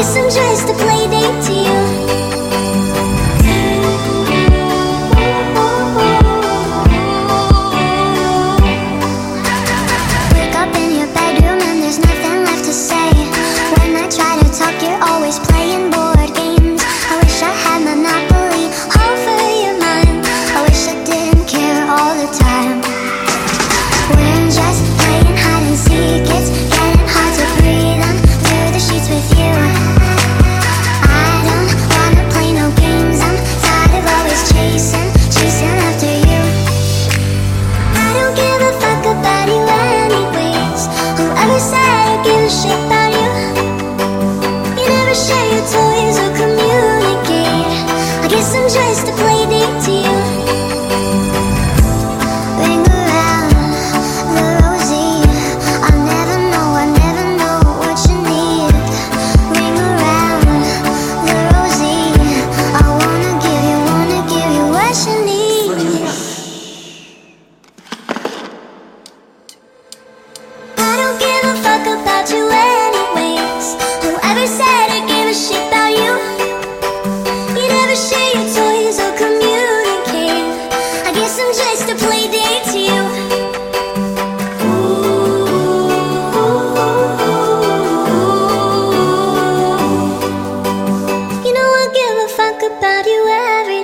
Isn't just a play date to you. guess I'm just a playdate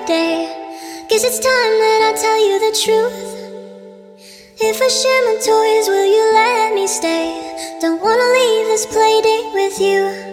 day. Guess it's time that I tell you the truth. If I share my toys, will you let me stay? Don't wanna leave this playdate with you.